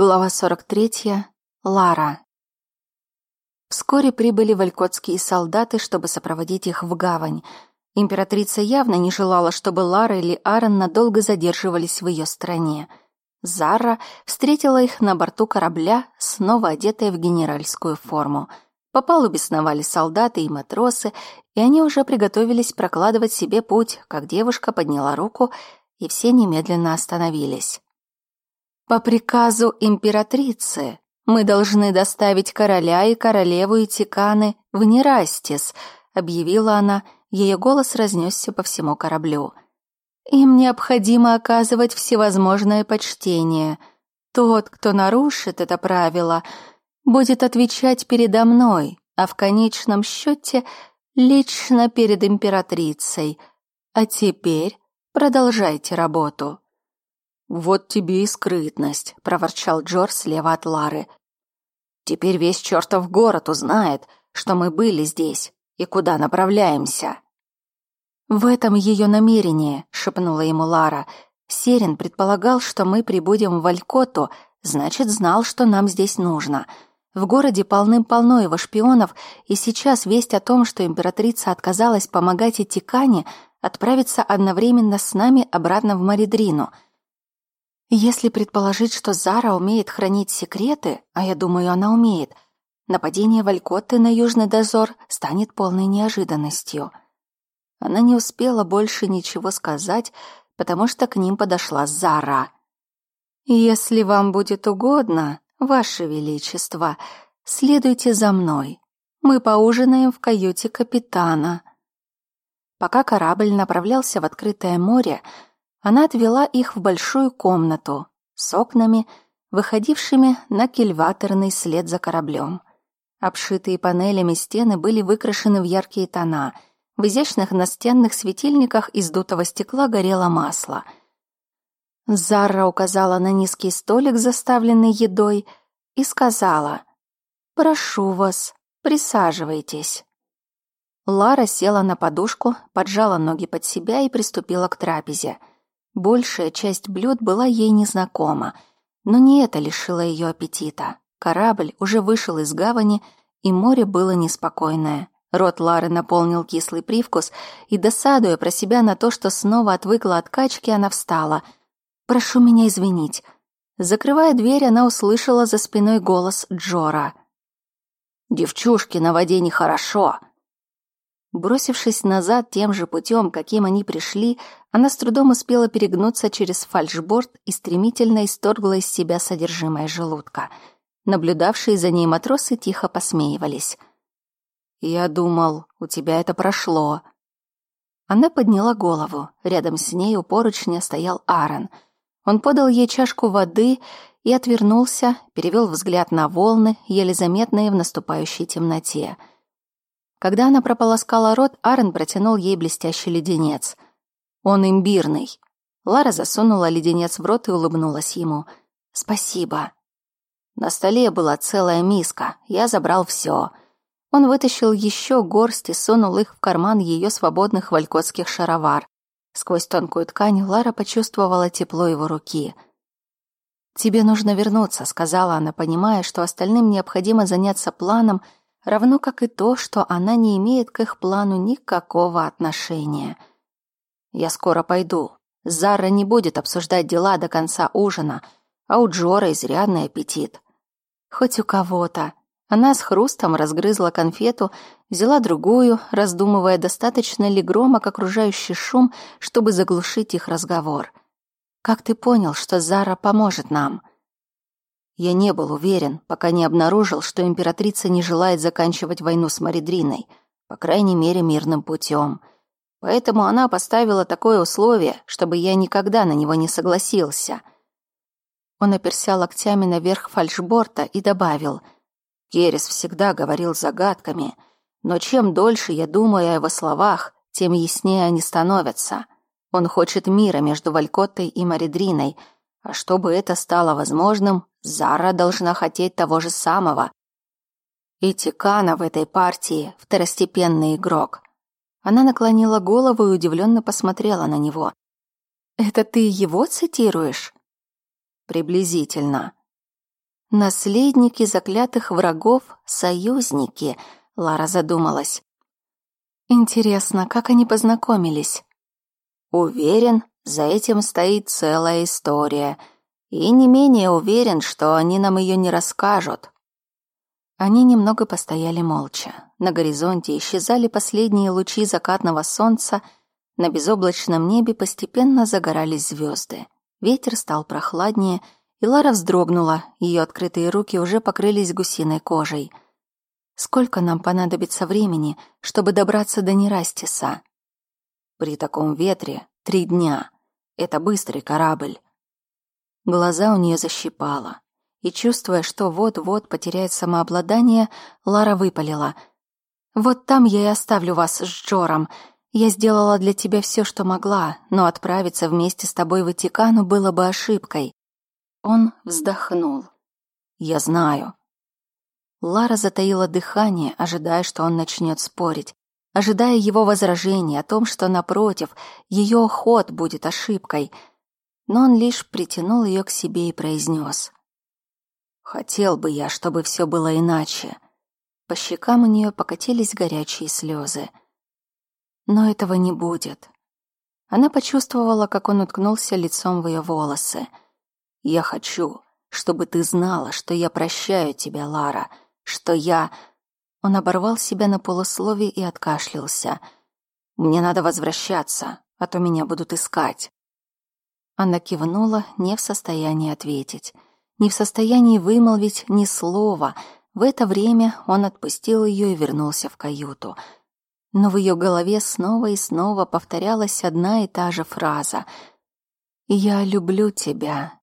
Глава 43. Лара. Вскоре прибыли валькотские солдаты, чтобы сопроводить их в гавань. Императрица явно не желала, чтобы Лара или Аарон надолго задерживались в ее стране. Зара встретила их на борту корабля, снова одетая в генеральскую форму. По палубе сновали солдаты и матросы, и они уже приготовились прокладывать себе путь, как девушка подняла руку, и все немедленно остановились. По приказу императрицы мы должны доставить короля и королеву и Тиканы в Нерастис, объявила она, ее голос разнесся по всему кораблю. Им необходимо оказывать всевозможное почтение. Тот, кто нарушит это правило, будет отвечать передо мной, а в конечном счете лично перед императрицей. А теперь продолжайте работу. «Вот тебе и скрытность», — проворчал Джор слева от Лары. «Теперь весь чертов город узнает, что мы были здесь и куда направляемся». «В этом ее намерение», — шепнула ему Лара. «Серин предполагал, что мы прибудем в Валькоту, значит, знал, что нам здесь нужно». В городе полным-полно его шпионов, и сейчас весть о том, что императрица отказалась помогать Этикане, отправится одновременно с нами обратно в Маридрину — если предположить, что Зара умеет хранить секреты, а я думаю, она умеет, нападение Валькотты на Южный дозор станет полной неожиданностью. Она не успела больше ничего сказать, потому что к ним подошла Зара. «Если вам будет угодно, Ваше Величество, следуйте за мной. Мы поужинаем в каюте капитана». Пока корабль направлялся в открытое море, она отвела их в большую комнату с окнами, выходившими на кильваторный след за кораблем. Обшитые панелями стены были выкрашены в яркие тона. В изящных настенных светильниках из дутого стекла горело масло. Зара указала на низкий столик, заставленный едой, и сказала «Прошу вас, присаживайтесь». Лара села на подушку, поджала ноги под себя и приступила к трапезе. Большая часть блюд была ей незнакома, но не это лишило ее аппетита. Корабль уже вышел из гавани, и море было неспокойное. Рот Лары наполнил кислый привкус, и, досадуя про себя на то, что снова отвыкла от качки, она встала. «Прошу меня извинить». Закрывая дверь, она услышала за спиной голос Джора. «Девчушки на воде нехорошо. Бросившись назад тем же путем, каким они пришли, она с трудом успела перегнуться через фальшборд и стремительно исторгла из себя содержимое желудка. Наблюдавшие за ней матросы тихо посмеивались. «Я думал, у тебя это прошло». Она подняла голову. Рядом с ней у поручня стоял Аарон. Он подал ей чашку воды и отвернулся, перевел взгляд на волны, еле заметные в наступающей темноте — когда она прополоскала рот, Аарон протянул ей блестящий леденец. Он имбирный. Лара засунула леденец в рот и улыбнулась ему. «Спасибо». На столе была целая миска. Я забрал все. Он вытащил еще горсть и сунул их в карман ее свободных валькотских шаровар. Сквозь тонкую ткань Лара почувствовала тепло его руки. «Тебе нужно вернуться», — сказала она, понимая, что остальным необходимо заняться планом — равно как и то, что она не имеет к их плану никакого отношения. «Я скоро пойду. Зара не будет обсуждать дела до конца ужина, а у Джора изрядный аппетит. Хоть у кого-то». Она с хрустом разгрызла конфету, взяла другую, раздумывая, достаточно ли громок окружающий шум, чтобы заглушить их разговор. «Как ты понял, что Зара поможет нам?» Я не был уверен, пока не обнаружил, что императрица не желает заканчивать войну с Маридриной, по крайней мере, мирным путем. Поэтому она поставила такое условие, чтобы я никогда на него не согласился. Он оперся локтями наверх фальшборта и добавил, «Керес всегда говорил загадками, но чем дольше я думаю о его словах, тем яснее они становятся. Он хочет мира между Валькоттой и Маридриной, а чтобы это стало возможным, Зара должна хотеть того же самого. И Тикана в этой партии второстепенный игрок. Она наклонила голову и удивленно посмотрела на него. «Это ты его цитируешь?» «Приблизительно». Наследники заклятых врагов — союзники, Лара задумалась. Интересно, как они познакомились? Уверен, за этим стоит целая история. И не менее уверен, что они нам ее не расскажут. Они немного постояли молча. На горизонте исчезали последние лучи закатного солнца, на безоблачном небе постепенно загорались звезды. Ветер стал прохладнее, и Лара вздрогнула, ее открытые руки уже покрылись гусиной кожей. «Сколько нам понадобится времени, чтобы добраться до Нерастиса?» «При таком ветре три дня. Это быстрый корабль». Глаза у нее защипало и, чувствуя, что вот-вот потеряет самообладание, Лара выпалила. «Вот там я и оставлю вас с Джором. Я сделала для тебя все, что могла, но отправиться вместе с тобой в Ватикану было бы ошибкой». Он вздохнул. «Я знаю». Лара затаила дыхание, ожидая, что он начнет спорить, ожидая его возражений о том, что, напротив, ее ход будет ошибкой. Но он лишь притянул ее к себе и произнес. Хотел бы я, чтобы все было иначе. По щекам у нее покатились горячие слезы. Но этого не будет. Она почувствовала, как он уткнулся лицом в ее волосы. «Я хочу, чтобы ты знала, что я прощаю тебя, Лара, что я...» Он оборвал себя на полуслове и откашлялся. «Мне надо возвращаться, а то меня будут искать». Она кивнула, не в состоянии ответить не в состоянии вымолвить ни слова. В это время он отпустил ее и вернулся в каюту. Но в ее голове снова и снова повторялась одна и та же фраза. «Я люблю тебя,